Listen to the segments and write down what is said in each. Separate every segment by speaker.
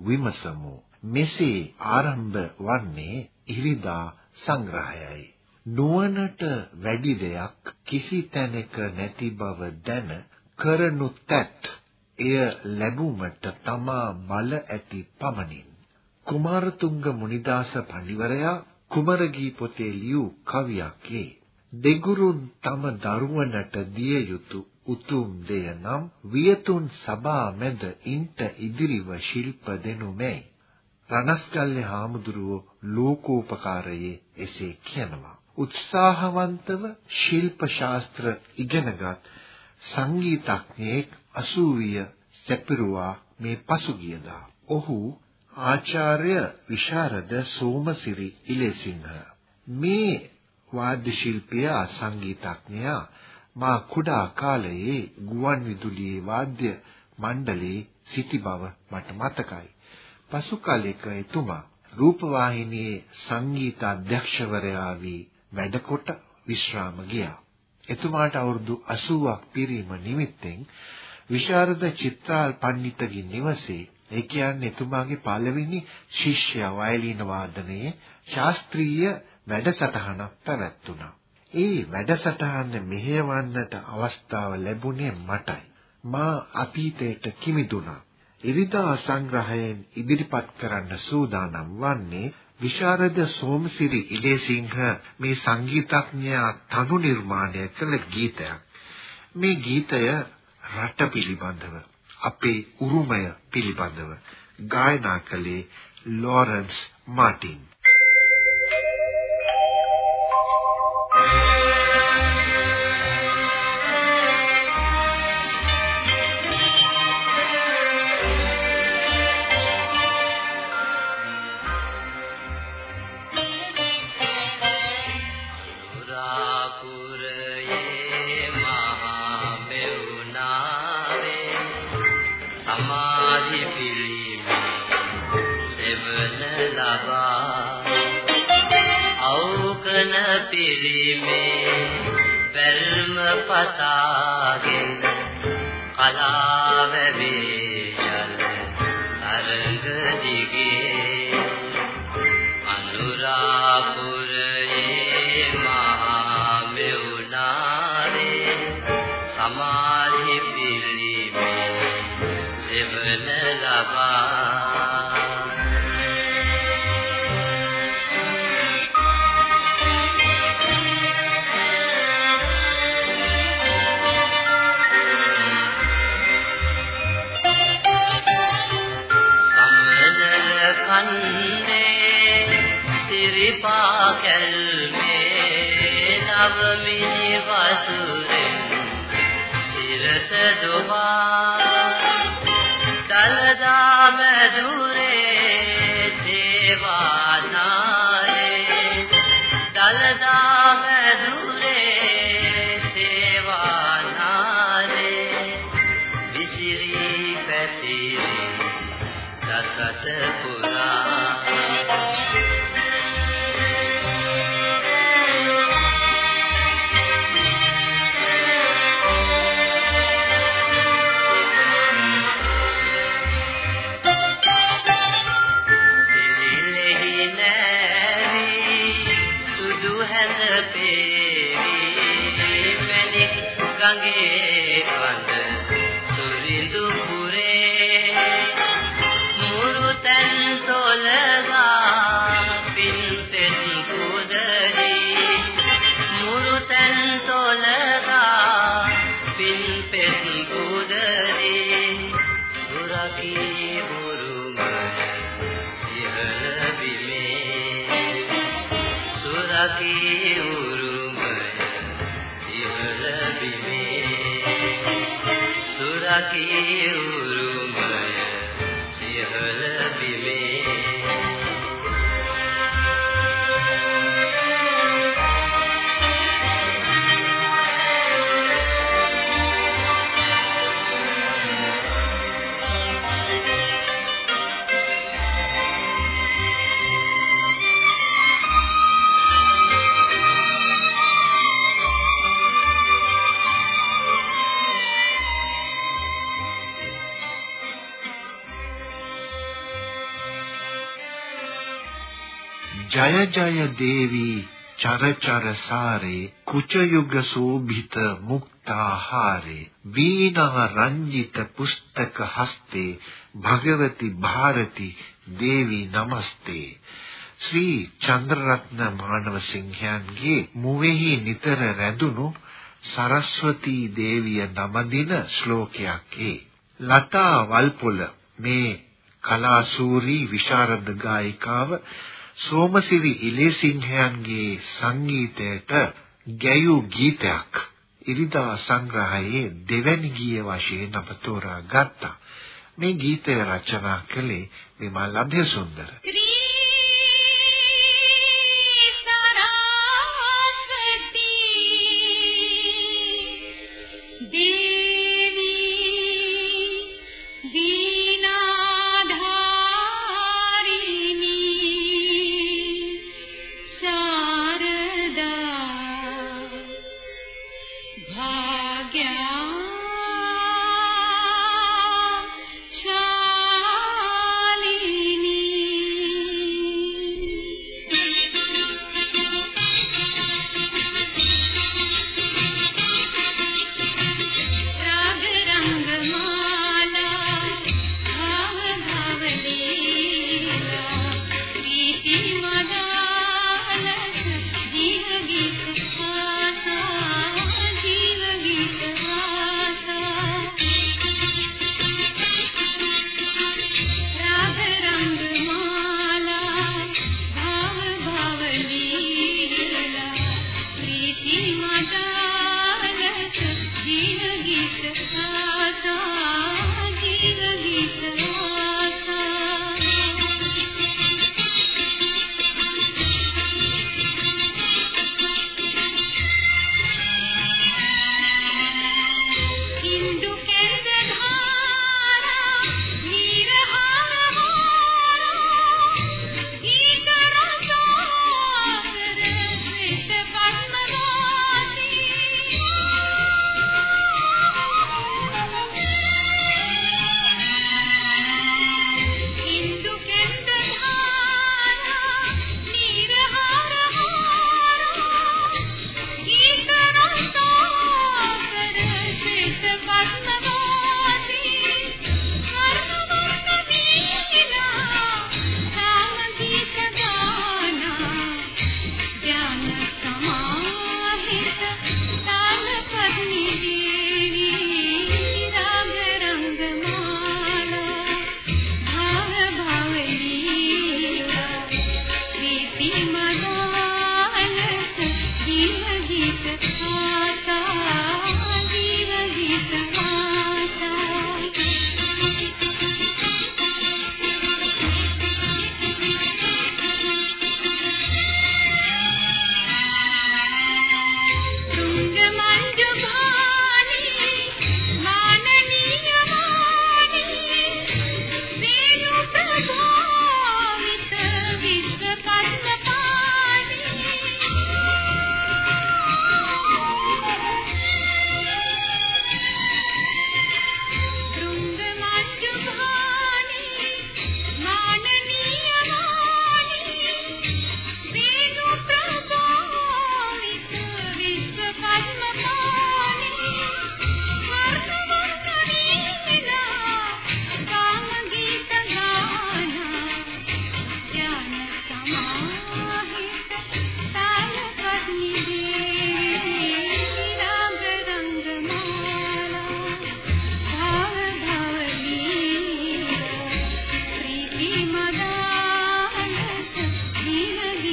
Speaker 1: විමසමු. මෙසේ ආරම්භ වන්නේ ඉරිදා සංග්‍රහයයි. නුවණට වැඩි දෙයක් කිසි තැනක නැති බව දැන කරනු තැත් එය ලැබුමට තමා බල ඇති පමණින්. කුමාරතුංග මුනිදාස පඬිවරයා කුමරගී පොතේ ලියූ කවියක්. ඒ දෙගුරුන් තම දරුවනට දිය යුතු උතුම් දෙය නම් වියතුන් සභා මැද ඉන්ට ඉදිරිව ශිල්ප දෙනු මැයි රණස්කල්ලේ හාමුදුරුවෝ ලෝකෝපකාරයේ එසේ කියනවා. උත්සාහවන්තව ශිල්ප ශාස්ත්‍ර ඉගෙනගත් සංගීතඥයෙක් 80 සැපිරුවා මේ පසුගියදා. ඔහු ආචාර්ය විශාරද සෝමසිරි ඉලේසිංහ. මේ වාද්‍ය ශිල්පියා සංගීතඥයා මා කුඩා කාලයේ ගුවන් විදුලියේ වාද්‍ය මණ්ඩලයේ සිටි බව මට මතකයි. පසු කාලයක එතුමා රූපවාහිනියේ සංගීත අධ්‍යක්ෂවරයා වී වැඩකොට විශ්‍රාම ගියා. එතුමාට අවුරුදු 80ක් පිරීම නිමිත්තෙන් විශාරද චිත්‍රාල් පඬිතුගේ නිවසේ ඒ කියන්නේ එතුමාගේ පළවෙනි ශිෂ්‍යයා වයලීන වාදනයේ ශාස්ත්‍රීය වැඩසටහනක් පැවැත්වුණා. ඒ වැඩසටහන මෙහෙයවන්නට අවස්ථාව ලැබුණේ මටයි. මා අතීතයට කිමිදුණා. ඉරිදා සංග්‍රහයෙන් ඉදිරිපත් කරන්න සූදානම් වන්නේ විශාරද සෝමසිරි ඉලේසිංහ මේ සංගීතඥයා තනු නිර්මාණය කළ ගීතයක්. මේ ගීතය රට පිළිබඳව අපේ උරුමය පිළිබඳව ගායනා කළේ ලොරන්ස් මාටින්
Speaker 2: බැල්ම පතාගෙන කලාව වේ යල තරඟ දිගේ සිරස දුවා දලදා මැදුරේ ಸಂಗೀತ
Speaker 3: ජය ජය දේවී චරචර සාරේ කුච යුග සෝභිත මුක්තාහාරේ වීණා රංජිත පුස්තක හස්තේ භගවති ಭಾರತಿ දේවි නමස්තේ ශ්‍රී චන්ද්‍රරත්න මානව සිංහයන්ගේ මුවෙහි නිතර රැඳුණු සරස්වතී දේවිය නමදින ශ්ලෝකයක් ඒ ලතා වල්පොල මේ කලාසූරි විශාරද ගායිකාව සෝමසිරි ඉලේසිංහයන්ගේ සංගීතයට ගැයූ ගීතයක් ඉරිදා සංග්‍රහයේ දෙවැනි ගීය වශයෙන් අප තෝරා ගත්තා. මේ ගීතය රචනා කළේ විමල් අභයසුන්දර. මේ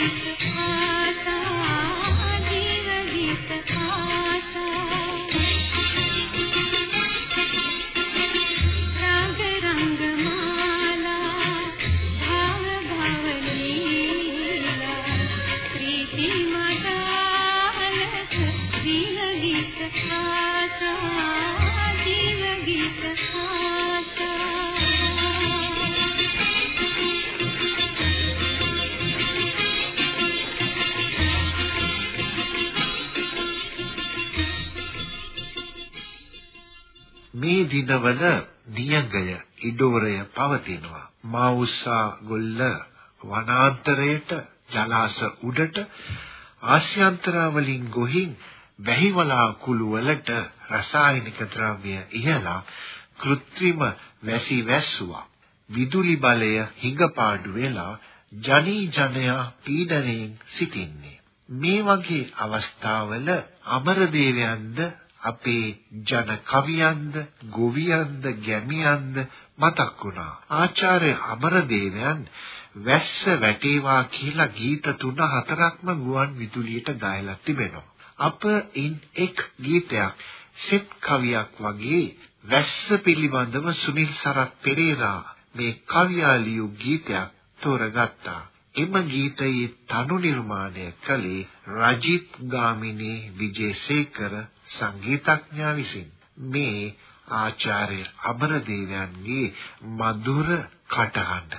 Speaker 3: Thank you. දිනවල නියඟය ඉඩෝරය පවතිනවා. මාඋස්සා ගොල්ල වනාන්තරයට
Speaker 1: ජලාශ උඩට ආශ්‍යන්තර වලින් ගොහින් වැහිවලා කුළු වලට රසායනික ද්‍රව්‍ය ඉහලා કૃත්‍රිම වැසි වැස්සුවා. විදුලි බලය හිඟපාඩු වෙලා ජනී ජනයා පීඩණයෙන් සිටින්නේ. මේ වගේ අවස්ථාවල අමරදේවයන්ද අපේ ජන කවියන්ද ගොවියන්ද ගැමියන්ද මතක් වුණා. ආචාර්ය අමරදේවයන් වැස්ස වැටේවා කියලා ගීත තුන හතරක්ම ගුවන් විදුලියට ගායලා තිබෙනවා. අප ඉන් එක් ගීතයක් සෙත් කවියක් වගේ වැස්ස පිළිබඳව සුනිල් සරත් පෙරේරා මේ කවියා ලියු ගීතයක් තෝරගත්තා. එම ගීතයේ තනු නිර්මාණය කළේ රජිත් ගාමිණී විජේසේකර සංගීතඥයා විසින්. මේ ආචාර්ය අමරදේවයන්ගේ මధుර කටහඬ.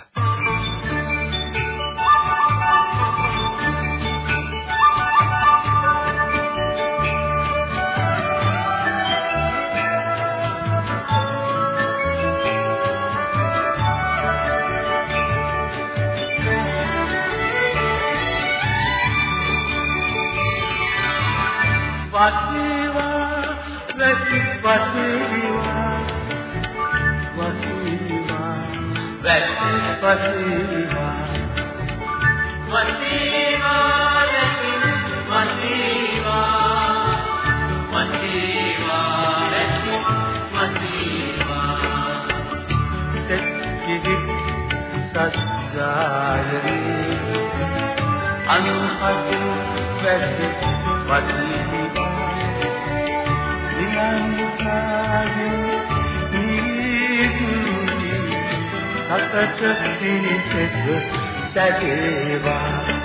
Speaker 4: වැසි සතට පිණිසෙත් සැදේවා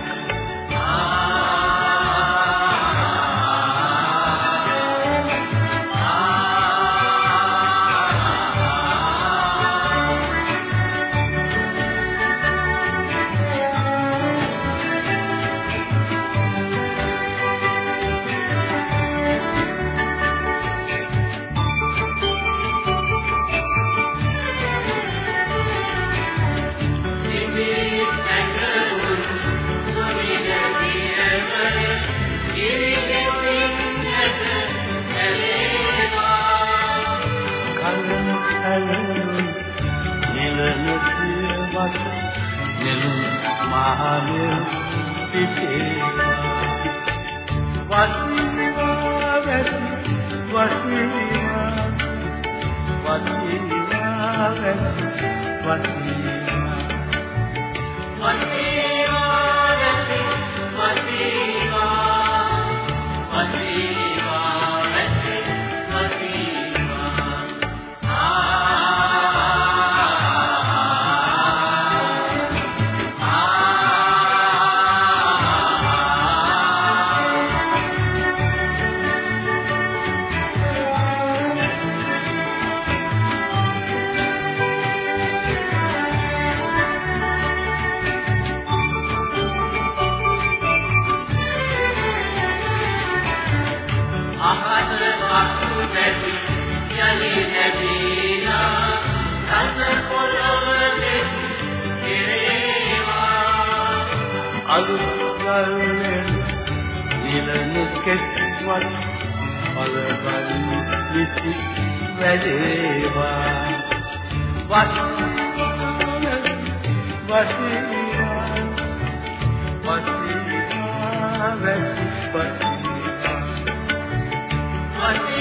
Speaker 4: කෙස්වත් පලබල් විසි වැඩේවා වස්වන වසීවා වසීවා වැසි අහිංසකකම්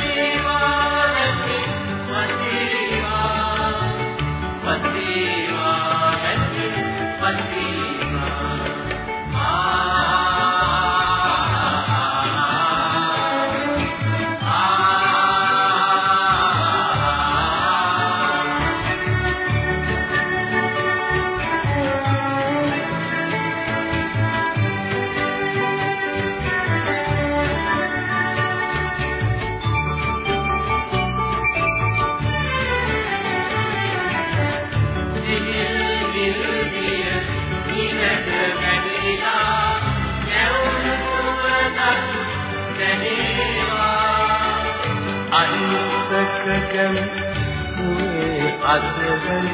Speaker 4: මුවේ අදවල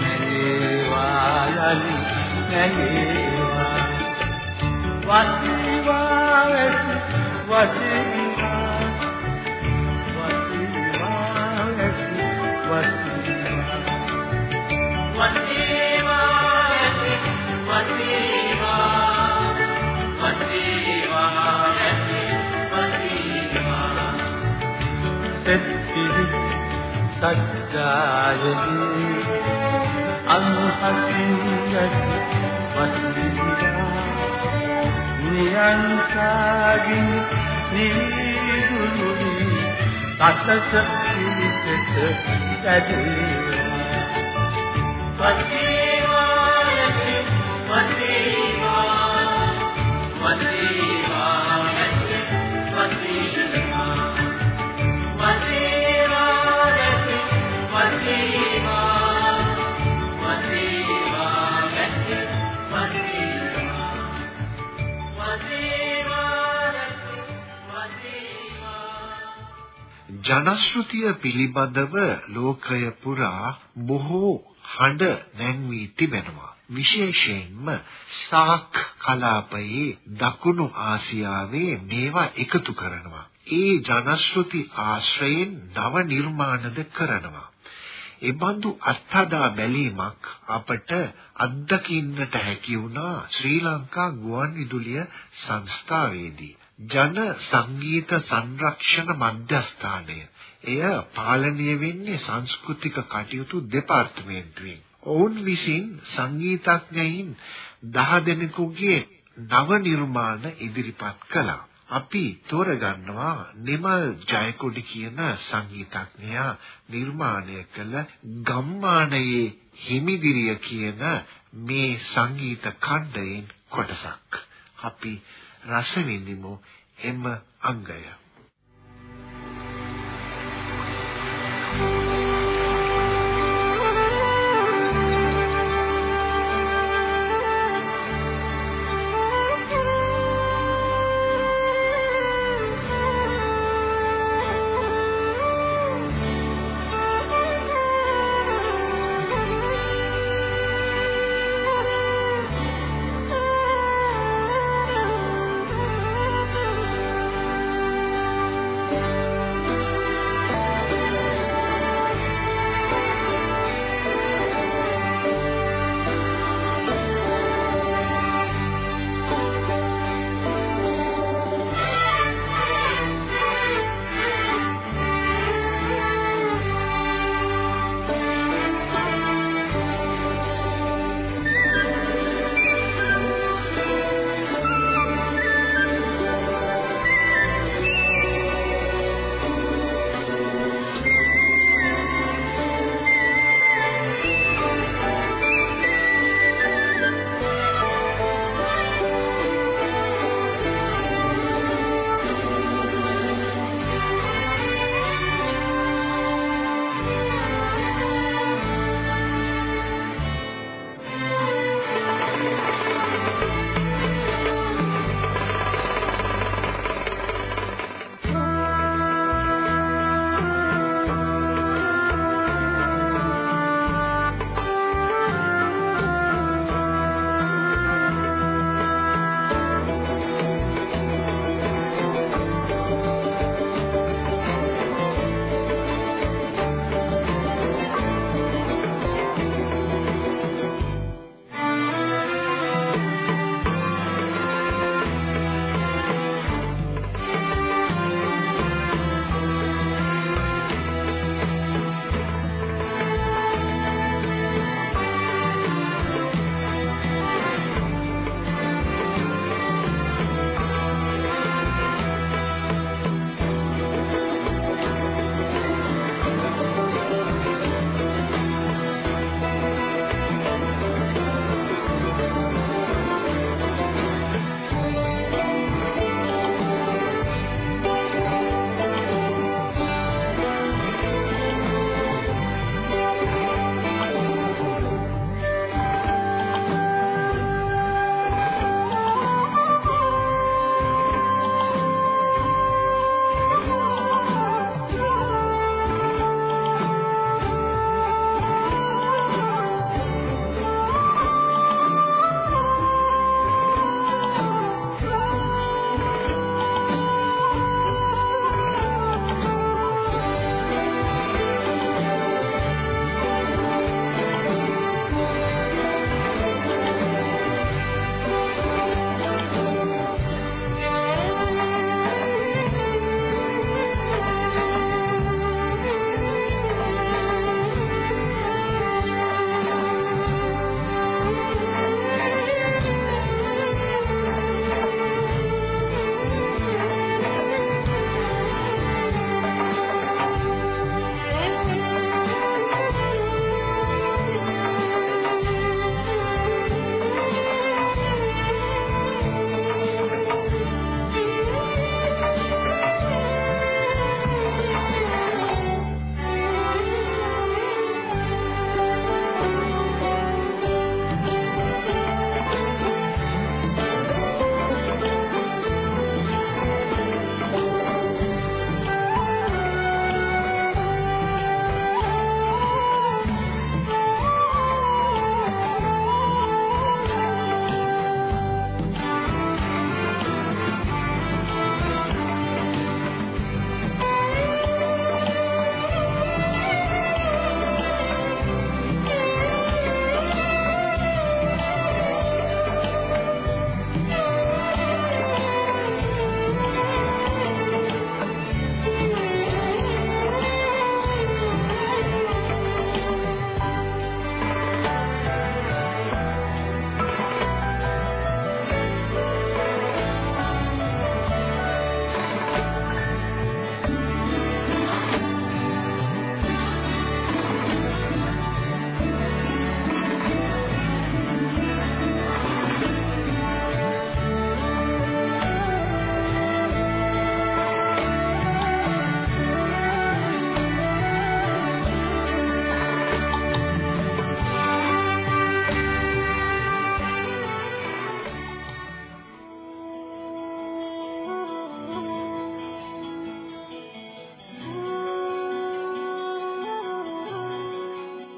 Speaker 4: නැගේවා. යලි නැගේවා වසිවා වැසි වසිවා වසිවා වැසි වසිවා සෙත්තිරි සත්‍යයදී අන්හසින් යති වසිවා නියංසාගින් නිදුලුනි සසස පිළිසෙත ඇදේවා වසිවා
Speaker 1: ජනශ්‍රුතිය පිළිබඳව ලෝකය පුරා බොහෝ හඬ නැංවී තිබෙනවා. විශේෂයෙන්ම සාක් කලාපයේ දකුණු ආසියාවේ මේවා එකතු කරනවා. ඒ ජනශ්‍රුති ආශ්‍රයෙන් නව නිර්මාණද කරනවා. එබඳු අත්හදා බැලීමක් අපට අත්දකින්නට හැකි වුණා ශ්‍රී ලංකා ගුවන්විදුලිය සංස්ථාවේදී. ජන සංගීත සංරක්ෂණ මධ්‍යස්ථානය. එය පාලනය වෙන්නේ සංස්කෘතික කටයුතු දෙපාර්තමේන්තුවෙන්. ඔවුන් විසින් සංගීතඥයින් 10 දෙනෙකුගේ නව නිර්මාණ ඉදිරිපත් කළා. අපි තෝරගන්නවා නිමල් ජයකොඩි කියන සංගීතඥයා නිර්මාණය කළ ගම්මානයේ හිමිදිරිය කියන මේ සංගීත ඛණ්ඩයෙන් කොටසක්. අපි රස විඳිමු එම අංගය.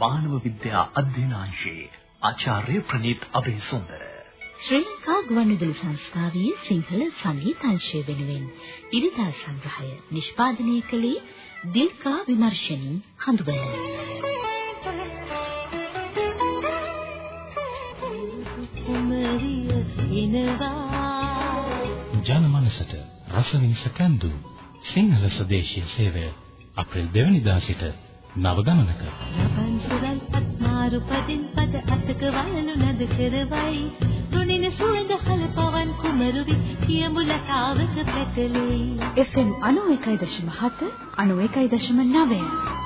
Speaker 5: මානව විද්‍යා අධ්‍යනාංශයේ ආචාර්ය ප්‍රනීත් අබේසුන්දර
Speaker 6: ශ්‍රී ලංකා ගුවන්විදුලි සංස්ථාවේ සිංහල සංගීතංශය වෙනුවෙන් ඉරිදා සංග්‍රහය නිෂ්පාදනය කළේ දිල්කා විමර්ශනී හඳුබය.
Speaker 7: ජනමනසට රසවින්ස කන්දු සිංහල ස්වදේශීය සේවය අප්‍රේල් 2 වෙනිදා සිට නව ගමනක
Speaker 8: රබන්සුරල් අත්මාරු පදින් පද අතක වලලු නද කරවයි. තුනින සුවඳ හල පවන් කුමරුවි කියමු ලතාවක පැටලෙයි.
Speaker 6: FM 91.7 91.9